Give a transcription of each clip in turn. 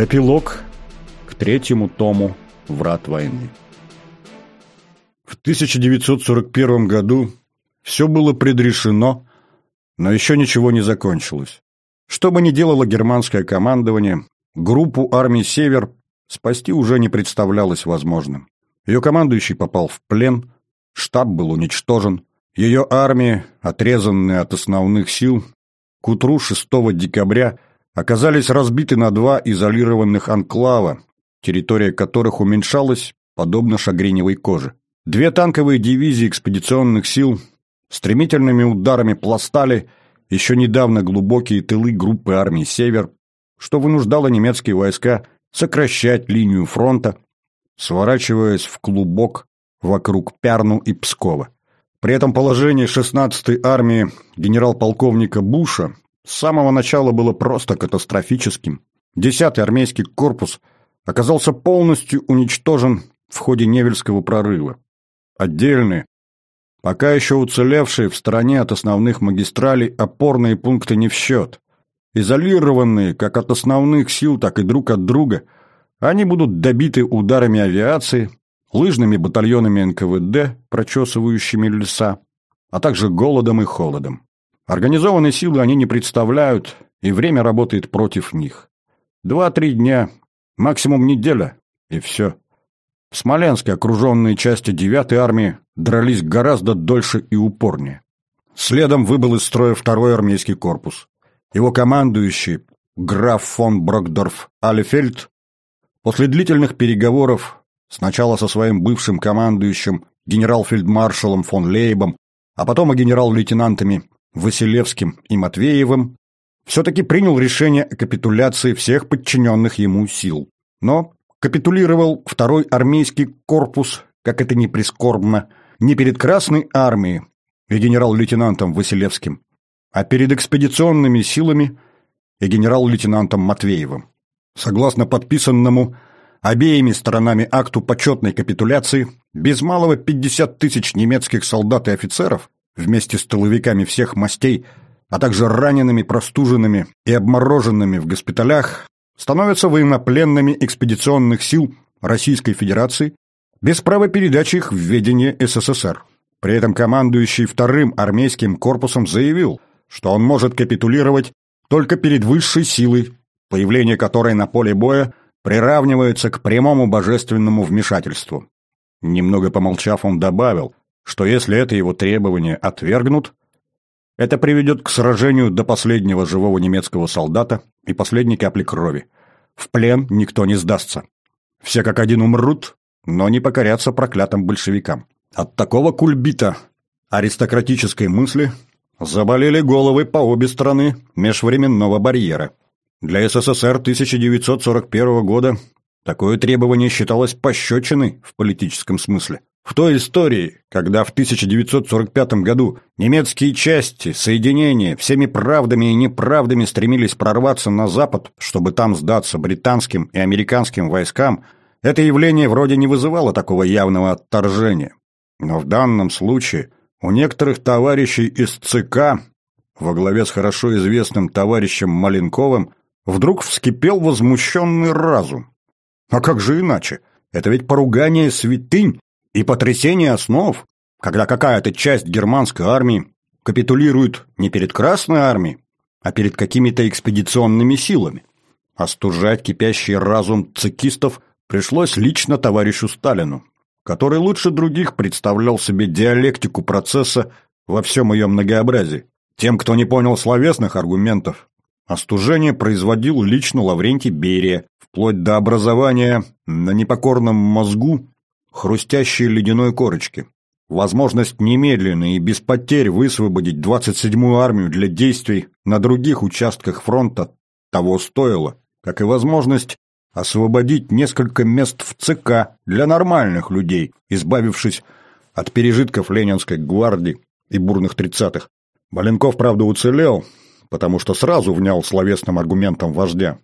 Эпилог к третьему тому «Врат войны». В 1941 году все было предрешено, но еще ничего не закончилось. Что бы ни делало германское командование, группу армий «Север» спасти уже не представлялось возможным. Ее командующий попал в плен, штаб был уничтожен, ее армии, отрезанные от основных сил, к утру 6 декабря – оказались разбиты на два изолированных анклава, территория которых уменьшалась, подобно шагреневой коже. Две танковые дивизии экспедиционных сил стремительными ударами пластали еще недавно глубокие тылы группы армий «Север», что вынуждало немецкие войска сокращать линию фронта, сворачиваясь в клубок вокруг Пярну и Пскова. При этом положение 16-й армии генерал-полковника Буша с самого начала было просто катастрофическим. Десятый армейский корпус оказался полностью уничтожен в ходе Невельского прорыва. Отдельные, пока еще уцелевшие в стороне от основных магистралей опорные пункты не в счет. Изолированные как от основных сил, так и друг от друга, они будут добиты ударами авиации, лыжными батальонами НКВД, прочесывающими леса, а также голодом и холодом. Организованной силы они не представляют, и время работает против них. Два-три дня, максимум неделя, и все. В Смоленске окруженные части 9-й армии дрались гораздо дольше и упорнее. Следом выбыл из строя второй армейский корпус. Его командующий, граф фон Брокдорф Алефельд, после длительных переговоров сначала со своим бывшим командующим генерал-фельдмаршалом фон Лейбом, а потом и генерал-лейтенантами Василевским и Матвеевым, все-таки принял решение о капитуляции всех подчиненных ему сил. Но капитулировал второй армейский корпус, как это ни прискорбно, не перед Красной армией и генерал-лейтенантом Василевским, а перед экспедиционными силами и генерал-лейтенантом Матвеевым. Согласно подписанному обеими сторонами акту почетной капитуляции, без малого 50 тысяч немецких солдат и офицеров вместе с тыловиками всех мастей, а также ранеными, простуженными и обмороженными в госпиталях, становятся военнопленными экспедиционных сил Российской Федерации без права передачи их в ведение СССР. При этом командующий вторым армейским корпусом заявил, что он может капитулировать только перед высшей силой, появление которой на поле боя приравнивается к прямому божественному вмешательству. Немного помолчав, он добавил, что если это его требование отвергнут, это приведет к сражению до последнего живого немецкого солдата и последней капли крови. В плен никто не сдастся. Все как один умрут, но не покорятся проклятым большевикам. От такого кульбита аристократической мысли заболели головы по обе стороны межвременного барьера. Для СССР 1941 года такое требование считалось пощечиной в политическом смысле. В той истории, когда в 1945 году немецкие части, соединения, всеми правдами и неправдами стремились прорваться на Запад, чтобы там сдаться британским и американским войскам, это явление вроде не вызывало такого явного отторжения. Но в данном случае у некоторых товарищей из ЦК, во главе с хорошо известным товарищем Маленковым, вдруг вскипел возмущенный разум. А как же иначе? Это ведь поругание святынь и потрясение основ, когда какая-то часть германской армии капитулирует не перед Красной армией, а перед какими-то экспедиционными силами. Остужать кипящий разум цикистов пришлось лично товарищу Сталину, который лучше других представлял себе диалектику процесса во всем ее многообразии. Тем, кто не понял словесных аргументов, остужение производил лично Лаврентий Берия, вплоть до образования на непокорном мозгу хрустящей ледяной корочки. Возможность немедленно и без потерь высвободить 27-ю армию для действий на других участках фронта того стоило, как и возможность освободить несколько мест в ЦК для нормальных людей, избавившись от пережитков Ленинской гвардии и бурных тридцатых. Маленков, правда, уцелел, потому что сразу внял словесным аргументом вождя.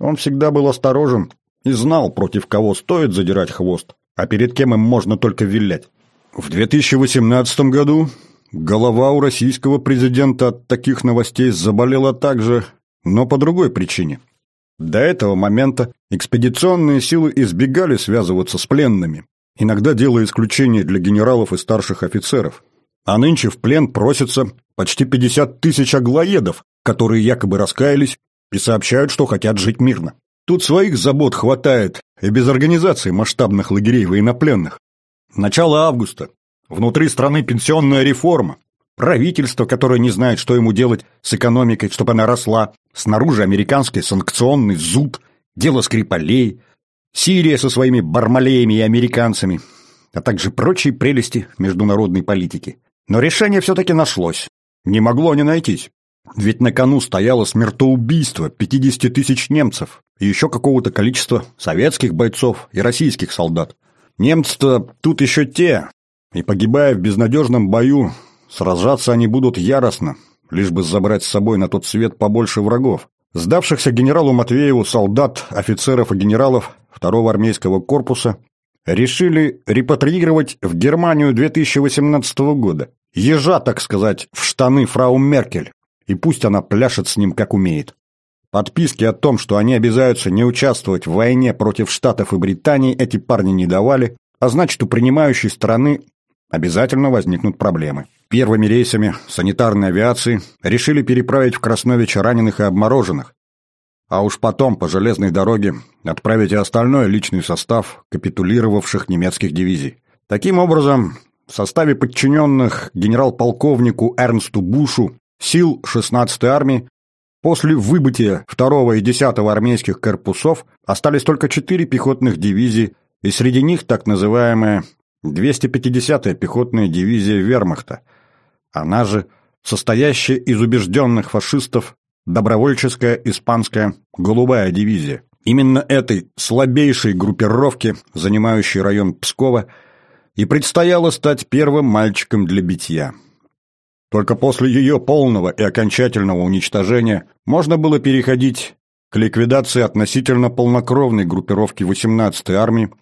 Он всегда был осторожен и знал, против кого стоит задирать хвост, а перед кем им можно только вилять. В 2018 году голова у российского президента от таких новостей заболела также, но по другой причине. До этого момента экспедиционные силы избегали связываться с пленными, иногда делая исключение для генералов и старших офицеров. А нынче в плен просятся почти 50 тысяч аглоедов, которые якобы раскаялись и сообщают, что хотят жить мирно. Тут своих забот хватает и без организации масштабных лагерей военнопленных. Начало августа. Внутри страны пенсионная реформа. Правительство, которое не знает, что ему делать с экономикой, чтобы она росла. Снаружи американский санкционный зуд, дело Скрипалей, Сирия со своими бармалеями и американцами, а также прочие прелести международной политики. Но решение все-таки нашлось. Не могло не найтись. Ведь на кону стояло смертоубийство 50 тысяч немцев и еще какого-то количества советских бойцов и российских солдат. Немцы-то тут еще те, и погибая в безнадежном бою, сражаться они будут яростно, лишь бы забрать с собой на тот свет побольше врагов. Сдавшихся генералу Матвееву солдат, офицеров и генералов второго армейского корпуса решили репатриировать в Германию 2018 года. Ежа, так сказать, в штаны фрау Меркель, и пусть она пляшет с ним как умеет. Подписки о том, что они обязаются не участвовать в войне против Штатов и Британии, эти парни не давали, а значит, у принимающей страны обязательно возникнут проблемы. Первыми рейсами санитарной авиации решили переправить в Красновича раненых и обмороженных, а уж потом по железной дороге отправить и остальной личный состав капитулировавших немецких дивизий. Таким образом, в составе подчиненных генерал-полковнику Эрнсту Бушу сил 16-й армии после выбытия 2 и 10 армейских корпусов остались только 4 пехотных дивизии, и среди них так называемая 250-я пехотная дивизия вермахта, она же состоящая из убежденных фашистов добровольческая испанская голубая дивизия. Именно этой слабейшей группировке, занимающей район Пскова, и предстояло стать первым мальчиком для битья. Только после ее полного и окончательного уничтожения можно было переходить к ликвидации относительно полнокровной группировки 18-й армии,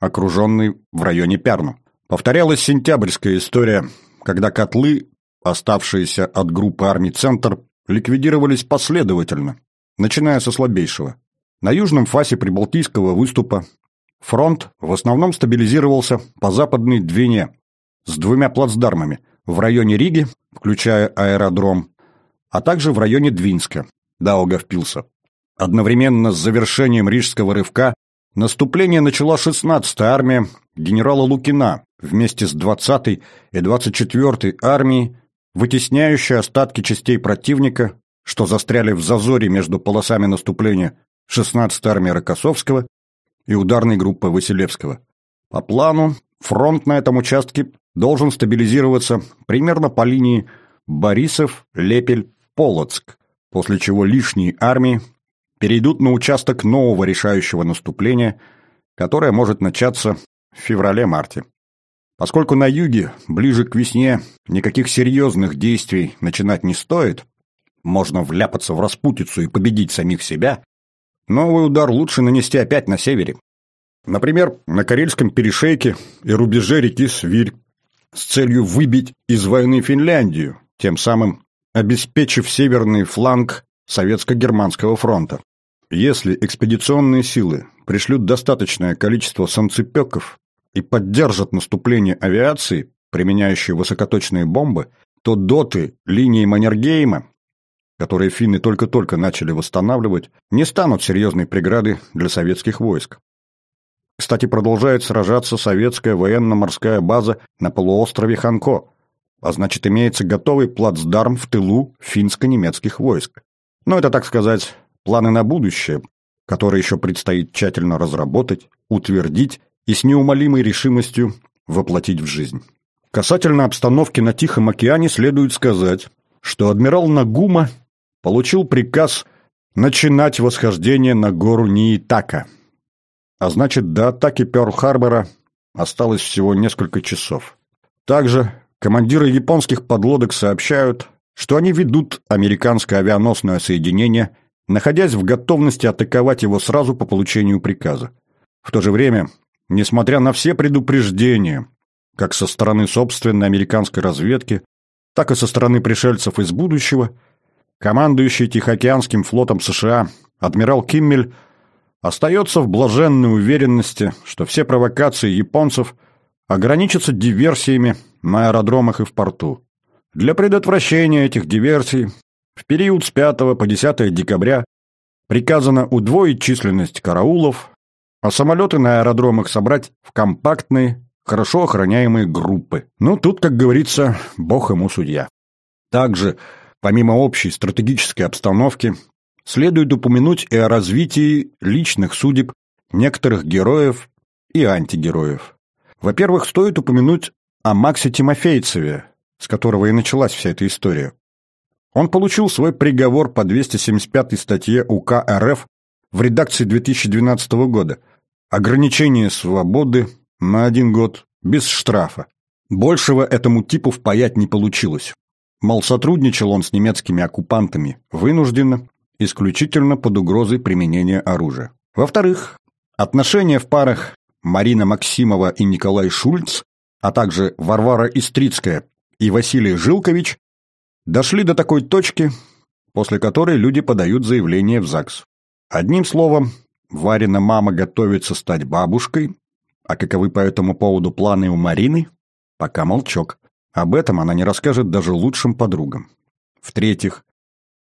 окруженной в районе Пярну. Повторялась сентябрьская история, когда котлы, оставшиеся от группы армий «Центр», ликвидировались последовательно, начиная со слабейшего. На южном фасе Прибалтийского выступа фронт в основном стабилизировался по западной Двине с двумя плацдармами в районе Риги, включая аэродром, а также в районе Двинска, Даугавпилса. Одновременно с завершением Рижского рывка наступление начала 16-я армия генерала Лукина вместе с 20-й и 24-й армией вытесняющая остатки частей противника, что застряли в зазоре между полосами наступления 16-й армии Рокоссовского и ударной группы Василевского. По плану, фронт на этом участке должен стабилизироваться примерно по линии Борисов-Лепель-Полоцк, после чего лишние армии перейдут на участок нового решающего наступления, которое может начаться в феврале-марте. Поскольку на юге, ближе к весне, никаких серьезных действий начинать не стоит, можно вляпаться в распутицу и победить самих себя, новый удар лучше нанести опять на севере. Например, на Карельском перешейке и рубеже реки Свирь с целью выбить из войны Финляндию, тем самым обеспечив северный фланг Советско-Германского фронта. Если экспедиционные силы пришлют достаточное количество санцепеков и поддержат наступление авиации, применяющей высокоточные бомбы, то доты линии Маннергейма, которые финны только-только начали восстанавливать, не станут серьезной преградой для советских войск. Кстати, продолжает сражаться советская военно-морская база на полуострове Ханко, а значит имеется готовый плацдарм в тылу финско-немецких войск. Но это, так сказать, планы на будущее, которые еще предстоит тщательно разработать, утвердить и с неумолимой решимостью воплотить в жизнь. Касательно обстановки на Тихом океане следует сказать, что адмирал Нагума получил приказ начинать восхождение на гору Ниитака. А значит, до атаки Пёрл-Харбора осталось всего несколько часов. Также командиры японских подлодок сообщают, что они ведут американское авианосное соединение, находясь в готовности атаковать его сразу по получению приказа. В то же время Несмотря на все предупреждения, как со стороны собственной американской разведки, так и со стороны пришельцев из будущего, командующий Тихоокеанским флотом США адмирал Киммель остается в блаженной уверенности, что все провокации японцев ограничатся диверсиями на аэродромах и в порту. Для предотвращения этих диверсий в период с 5 по 10 декабря приказано удвоить численность караулов, а самолеты на аэродромах собрать в компактные, хорошо охраняемые группы. Ну, тут, как говорится, бог ему судья. Также, помимо общей стратегической обстановки, следует упомянуть и о развитии личных судеб некоторых героев и антигероев. Во-первых, стоит упомянуть о Максе Тимофейцеве, с которого и началась вся эта история. Он получил свой приговор по 275 статье УК РФ в редакции 2012 года. Ограничение свободы на один год без штрафа. Большего этому типу впаять не получилось. Мол, сотрудничал он с немецкими оккупантами вынужденно, исключительно под угрозой применения оружия. Во-вторых, отношения в парах Марина Максимова и Николай Шульц, а также Варвара Истрицкая и Василий Жилкович дошли до такой точки, после которой люди подают заявление в ЗАГС. Одним словом, Варина мама готовится стать бабушкой, а каковы по этому поводу планы у Марины? Пока молчок. Об этом она не расскажет даже лучшим подругам. В-третьих,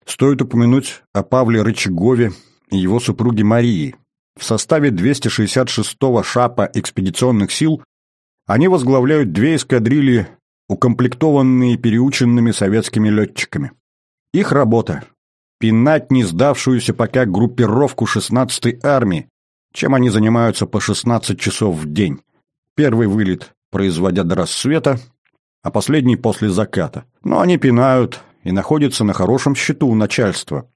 стоит упомянуть о Павле Рычагове и его супруге Марии. В составе 266-го ШАПа экспедиционных сил они возглавляют две эскадрильи укомплектованные переученными советскими летчиками. Их работа – пинать не сдавшуюся пока группировку 16-й армии, чем они занимаются по 16 часов в день. Первый вылет, производя до рассвета, а последний после заката. Но они пинают и находятся на хорошем счету у начальства.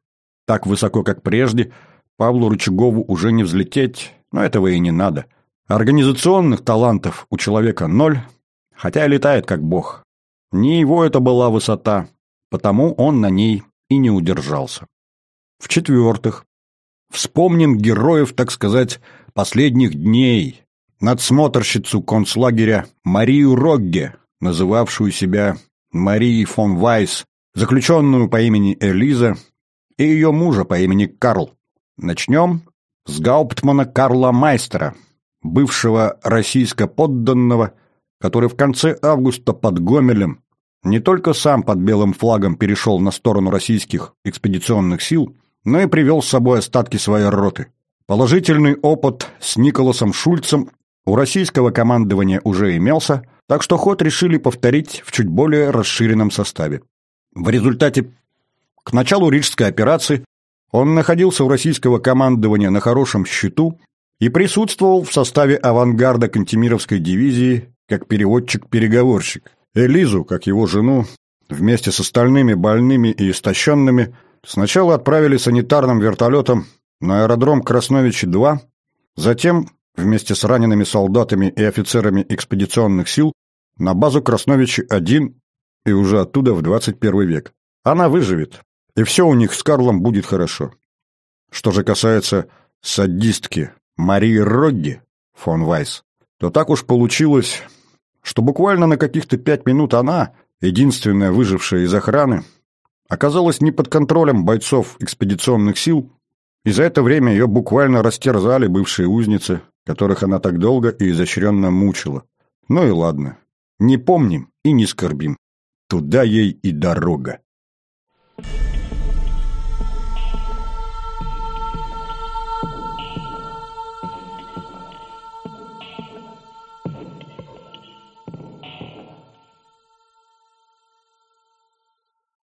Так высоко, как прежде, Павлу Рычагову уже не взлететь, но этого и не надо. Организационных талантов у человека ноль – хотя летает как бог. Не его это была высота, потому он на ней и не удержался. В-четвертых, вспомним героев, так сказать, последних дней, надсмотрщицу концлагеря Марию Рогге, называвшую себя Марией фон Вайс, заключенную по имени Элиза, и ее мужа по имени Карл. Начнем с гауптмана Карла Майстера, бывшего российско-подданного, который в конце августа под Гомелем не только сам под белым флагом перешел на сторону российских экспедиционных сил, но и привел с собой остатки своей роты. Положительный опыт с Николасом Шульцем у российского командования уже имелся, так что ход решили повторить в чуть более расширенном составе. В результате к началу Рижской операции он находился у российского командования на хорошем счету и присутствовал в составе авангарда Кантемировской дивизии как переводчик-переговорщик. Элизу, как его жену, вместе с остальными больными и истощенными, сначала отправили санитарным вертолетом на аэродром Красновичи-2, затем, вместе с ранеными солдатами и офицерами экспедиционных сил, на базу Красновичи-1 и уже оттуда в 21 век. Она выживет, и все у них с Карлом будет хорошо. Что же касается садистки Марии Рогги фон Вайс, то так уж получилось, что буквально на каких-то пять минут она, единственная выжившая из охраны, оказалась не под контролем бойцов экспедиционных сил, и за это время ее буквально растерзали бывшие узницы, которых она так долго и изощренно мучила. Ну и ладно, не помним и не скорбим. Туда ей и дорога.